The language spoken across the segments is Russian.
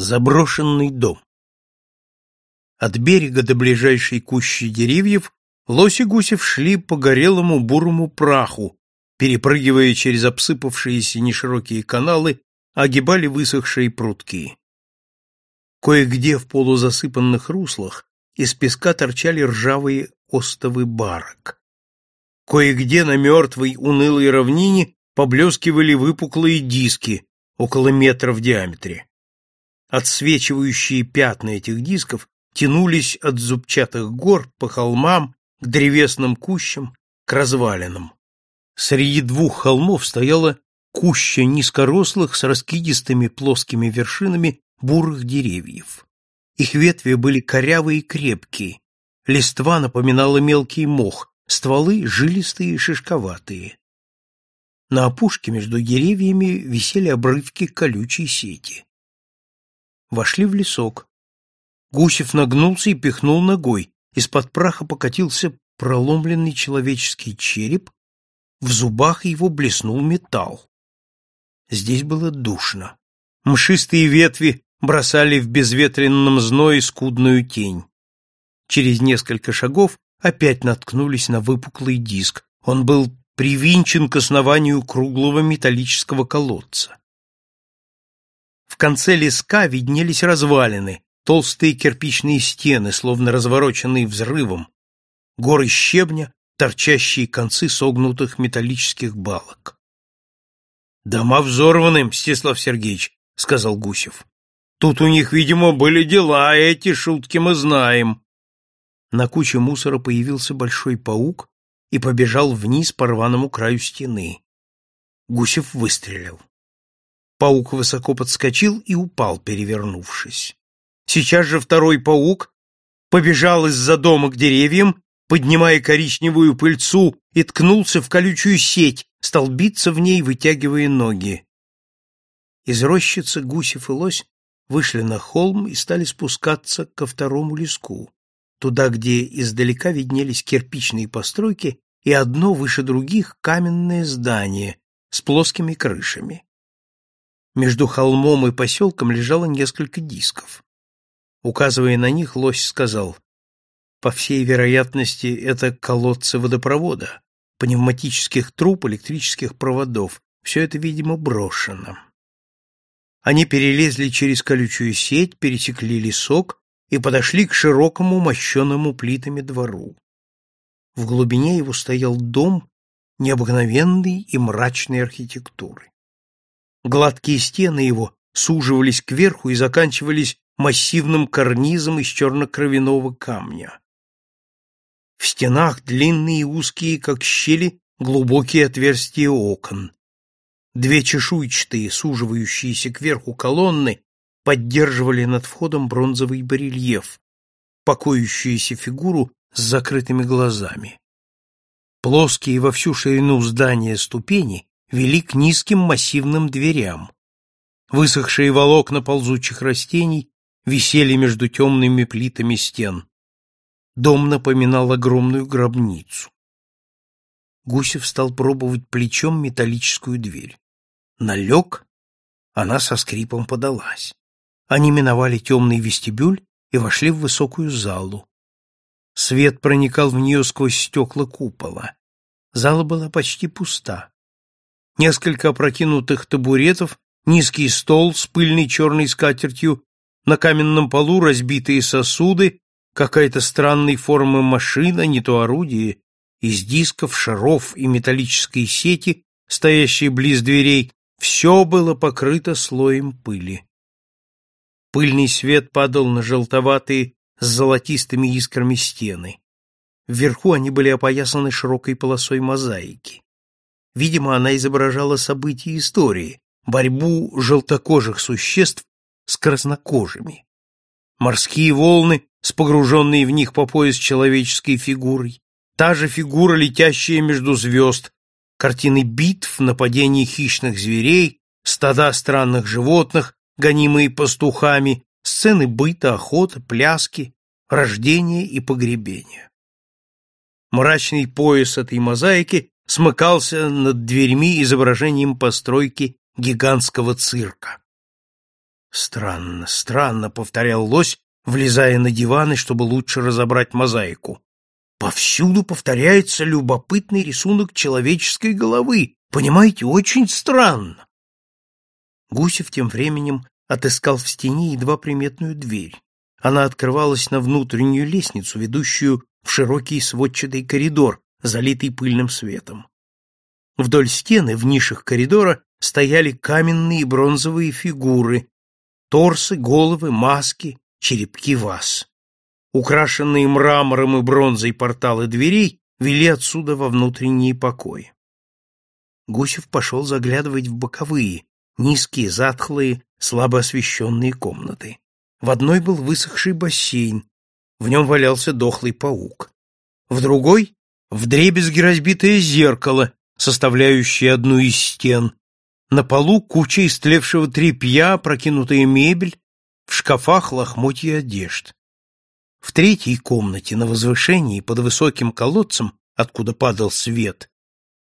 Заброшенный дом. От берега до ближайшей кущи деревьев лось и Гусев шли по горелому бурому праху, перепрыгивая через обсыпавшиеся неширокие каналы, огибали высохшие прутки. Кое-где в полузасыпанных руслах из песка торчали ржавые остовы барок. Кое-где на мертвой унылой равнине поблескивали выпуклые диски около метра в диаметре. Отсвечивающие пятна этих дисков тянулись от зубчатых гор по холмам к древесным кущам, к развалинам. Среди двух холмов стояла куща низкорослых с раскидистыми плоскими вершинами бурых деревьев. Их ветви были корявые и крепкие, листва напоминала мелкий мох, стволы жилистые и шишковатые. На опушке между деревьями висели обрывки колючей сети вошли в лесок. Гусев нагнулся и пихнул ногой. Из-под праха покатился проломленный человеческий череп, в зубах его блеснул металл. Здесь было душно. Мшистые ветви бросали в безветренном зное скудную тень. Через несколько шагов опять наткнулись на выпуклый диск. Он был привинчен к основанию круглого металлического колодца. Конце леска виднелись развалины, толстые кирпичные стены, словно развороченные взрывом, горы щебня, торчащие концы согнутых металлических балок. «Дома взорваны, Мстислав Сергеевич», — сказал Гусев. «Тут у них, видимо, были дела, а эти шутки мы знаем». На куче мусора появился большой паук и побежал вниз по рваному краю стены. Гусев выстрелил. Паук высоко подскочил и упал, перевернувшись. Сейчас же второй паук побежал из-за дома к деревьям, поднимая коричневую пыльцу, и ткнулся в колючую сеть, стал биться в ней, вытягивая ноги. Из рощицы Гусев и Лось вышли на холм и стали спускаться ко второму леску, туда, где издалека виднелись кирпичные постройки и одно выше других каменное здание с плоскими крышами. Между холмом и поселком лежало несколько дисков. Указывая на них, лось сказал, «По всей вероятности, это колодцы водопровода, пневматических труб, электрических проводов. Все это, видимо, брошено». Они перелезли через колючую сеть, пересекли лесок и подошли к широкому мощеному плитами двору. В глубине его стоял дом необыкновенной и мрачной архитектуры. Гладкие стены его суживались кверху и заканчивались массивным карнизом из черно-кровяного камня. В стенах длинные и узкие, как щели, глубокие отверстия окон. Две чешуйчатые, суживающиеся кверху колонны поддерживали над входом бронзовый барельеф, покоящуюся фигуру с закрытыми глазами. Плоские во всю ширину здания ступени вели к низким массивным дверям. Высохшие волокна ползучих растений висели между темными плитами стен. Дом напоминал огромную гробницу. Гусев стал пробовать плечом металлическую дверь. Налег, она со скрипом подалась. Они миновали темный вестибюль и вошли в высокую залу. Свет проникал в нее сквозь стекла купола. Зала была почти пуста несколько опрокинутых табуретов, низкий стол с пыльной черной скатертью, на каменном полу разбитые сосуды, какая-то странной формы машина, не то орудие, из дисков, шаров и металлической сети, стоящей близ дверей, все было покрыто слоем пыли. Пыльный свет падал на желтоватые с золотистыми искрами стены. Вверху они были опоясаны широкой полосой мозаики. Видимо, она изображала события истории, борьбу желтокожих существ с краснокожими. Морские волны с погруженной в них по пояс человеческой фигурой, та же фигура, летящая между звезд, картины битв, нападений хищных зверей, стада странных животных, гонимые пастухами, сцены быта, охоты, пляски, рождения и погребения. Мрачный пояс этой мозаики смыкался над дверьми изображением постройки гигантского цирка. Странно, странно, повторял лось, влезая на диваны, чтобы лучше разобрать мозаику. Повсюду повторяется любопытный рисунок человеческой головы. Понимаете, очень странно. Гусев тем временем отыскал в стене едва приметную дверь. Она открывалась на внутреннюю лестницу, ведущую в широкий сводчатый коридор, залитый пыльным светом. Вдоль стены, в нишах коридора, стояли каменные бронзовые фигуры, торсы, головы, маски, черепки ваз. Украшенные мрамором и бронзой порталы дверей вели отсюда во внутренние покои. Гусев пошел заглядывать в боковые, низкие, затхлые, слабо освещенные комнаты. В одной был высохший бассейн, в нем валялся дохлый паук. В другой — вдребезги разбитое зеркало, составляющее одну из стен. На полу куча истлевшего тряпья, прокинутая мебель, в шкафах лохмотья одежд. В третьей комнате на возвышении под высоким колодцем, откуда падал свет,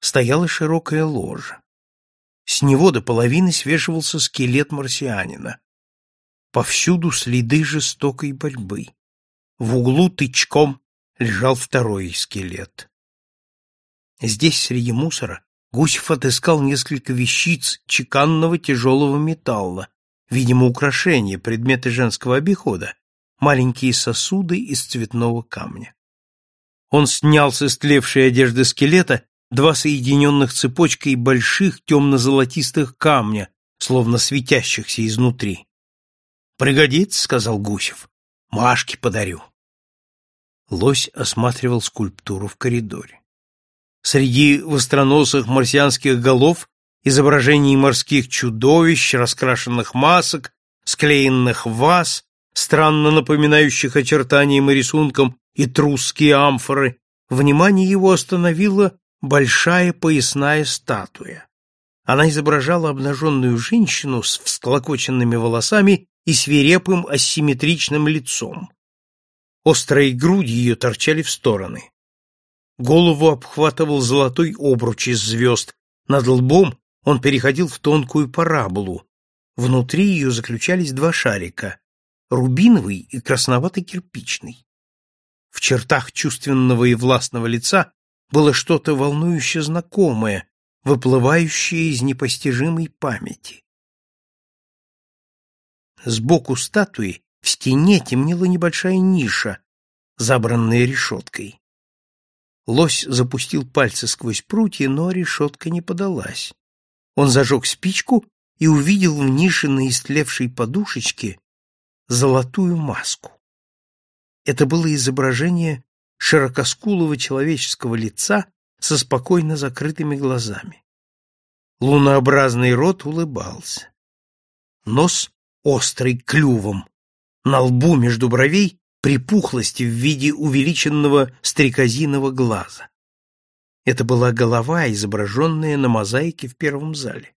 стояла широкая ложа. С него до половины свешивался скелет марсианина. Повсюду следы жестокой борьбы. В углу тычком лежал второй скелет. Здесь, среди мусора, Гусев отыскал несколько вещиц чеканного тяжелого металла, видимо, украшения, предметы женского обихода, маленькие сосуды из цветного камня. Он снял с истлевшей одежды скелета два соединенных цепочкой больших темно-золотистых камня, словно светящихся изнутри. «Пригодится», — сказал Гусев. «Машке подарю». Лось осматривал скульптуру в коридоре. Среди востроносых марсианских голов изображений морских чудовищ, раскрашенных масок, склеенных ваз, странно напоминающих очертанием и рисунком и трусские амфоры, внимание его остановила большая поясная статуя. Она изображала обнаженную женщину с всклокоченными волосами и свирепым асимметричным лицом. Острые груди ее торчали в стороны. Голову обхватывал золотой обруч из звезд, над лбом он переходил в тонкую параболу. Внутри ее заключались два шарика — рубиновый и красновато-кирпичный. В чертах чувственного и властного лица было что-то волнующе знакомое, выплывающее из непостижимой памяти. Сбоку статуи в стене темнела небольшая ниша, забранная решеткой. Лось запустил пальцы сквозь прутья, но решетка не подалась. Он зажег спичку и увидел в нише на истлевшей подушечке золотую маску. Это было изображение широкоскулого человеческого лица со спокойно закрытыми глазами. Лунообразный рот улыбался. Нос острый клювом. На лбу между бровей припухлость в виде увеличенного стрекозиного глаза. Это была голова, изображенная на мозаике в первом зале.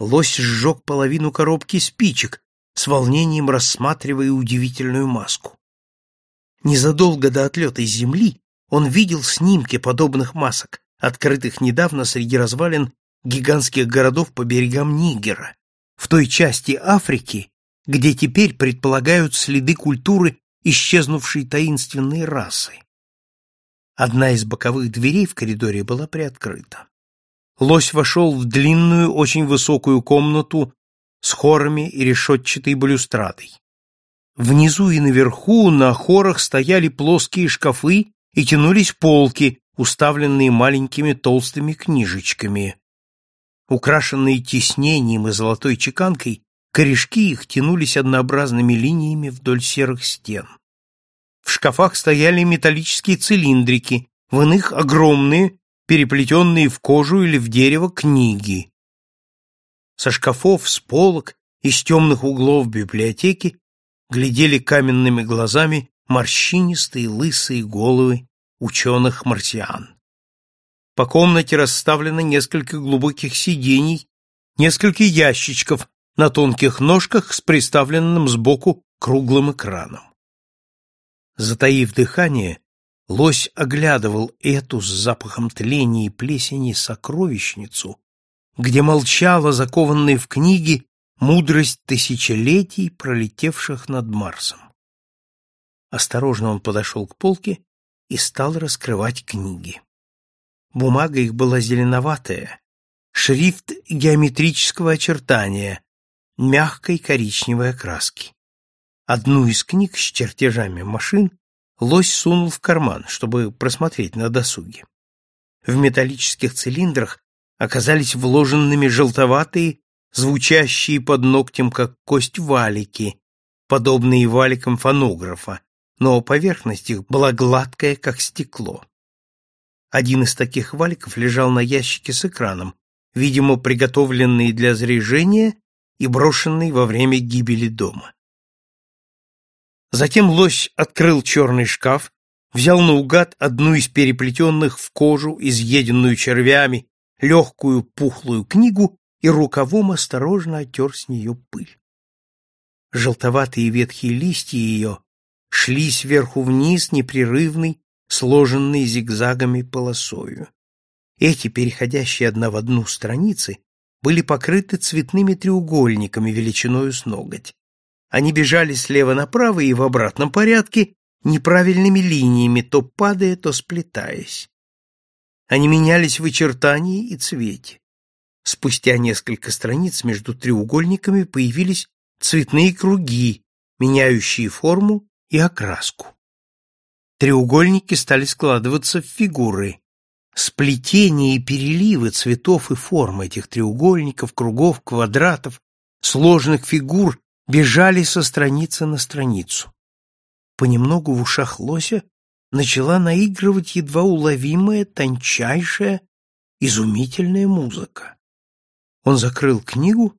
Лось сжег половину коробки спичек, с волнением рассматривая удивительную маску. Незадолго до отлета из Земли он видел снимки подобных масок, открытых недавно среди развалин гигантских городов по берегам Нигера, в той части Африки, где теперь предполагают следы культуры исчезнувшей таинственной расы. Одна из боковых дверей в коридоре была приоткрыта. Лось вошел в длинную, очень высокую комнату с хорами и решетчатой балюстрадой. Внизу и наверху на хорах стояли плоские шкафы и тянулись полки, уставленные маленькими толстыми книжечками. Украшенные тиснением и золотой чеканкой, корешки их тянулись однообразными линиями вдоль серых стен. В шкафах стояли металлические цилиндрики, в иных огромные, переплетенные в кожу или в дерево книги. Со шкафов, с полок, из темных углов библиотеки глядели каменными глазами морщинистые лысые головы ученых-марсиан. По комнате расставлено несколько глубоких сидений, несколько ящичков на тонких ножках с приставленным сбоку круглым экраном. Затаив дыхание, лось оглядывал эту с запахом тления и плесени сокровищницу, где молчала закованная в книги мудрость тысячелетий, пролетевших над Марсом. Осторожно он подошел к полке и стал раскрывать книги. Бумага их была зеленоватая, шрифт геометрического очертания, мягкой коричневой окраски. Одну из книг с чертежами машин лось сунул в карман, чтобы просмотреть на досуге. В металлических цилиндрах оказались вложенными желтоватые, звучащие под ногтем, как кость валики, подобные валикам фонографа, но поверхность их была гладкая, как стекло. Один из таких валиков лежал на ящике с экраном, видимо, приготовленный для зрежения и брошенный во время гибели дома. Затем лось открыл черный шкаф, взял наугад одну из переплетенных в кожу, изъеденную червями, легкую пухлую книгу и рукавом осторожно оттер с нее пыль. Желтоватые ветхие листья ее шли сверху вниз непрерывной, сложенной зигзагами полосою. Эти, переходящие одна в одну страницы, были покрыты цветными треугольниками величиною с ноготь. Они бежали слева направо и в обратном порядке неправильными линиями, то падая, то сплетаясь. Они менялись в очертании и цвете. Спустя несколько страниц между треугольниками появились цветные круги, меняющие форму и окраску. Треугольники стали складываться в фигуры. Сплетение и переливы цветов и форм этих треугольников, кругов, квадратов, сложных фигур бежали со страницы на страницу. Понемногу в ушах лося начала наигрывать едва уловимая, тончайшая, изумительная музыка. Он закрыл книгу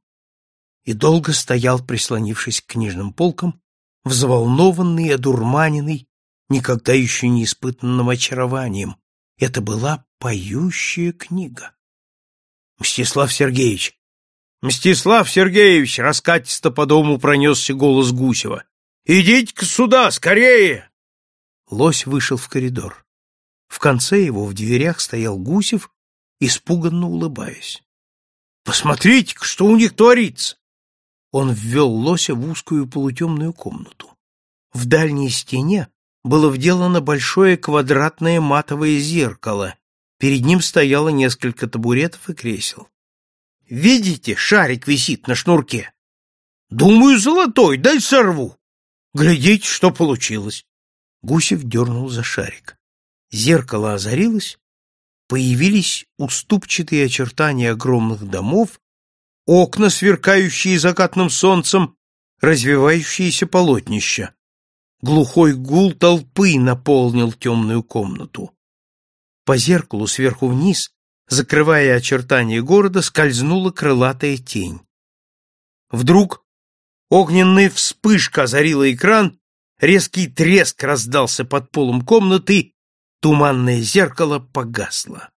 и долго стоял, прислонившись к книжным полкам, взволнованный и одурманенный, никогда еще не испытанным очарованием. Это была поющая книга. «Мстислав Сергеевич! Мстислав Сергеевич!» раскатисто по дому пронесся голос Гусева. «Идите-ка сюда, скорее!» Лось вышел в коридор. В конце его в дверях стоял Гусев, испуганно улыбаясь. «Посмотрите-ка, что у них творится!» Он ввел лося в узкую полутемную комнату. В дальней стене было вделано большое квадратное матовое зеркало. Перед ним стояло несколько табуретов и кресел. «Видите, шарик висит на шнурке?» «Думаю, золотой, дай сорву!» «Глядите, что получилось!» Гусев дернул за шарик. Зеркало озарилось, появились уступчатые очертания огромных домов, окна, сверкающие закатным солнцем, развивающиеся полотнища. Глухой гул толпы наполнил темную комнату. По зеркалу сверху вниз, закрывая очертания города, скользнула крылатая тень. Вдруг огненная вспышка озарила экран, Резкий треск раздался под полом комнаты, туманное зеркало погасло.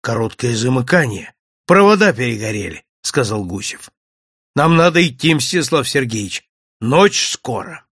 Короткое замыкание. Провода перегорели, сказал Гусев. Нам надо идти, Мстислав Сергеевич. Ночь скоро.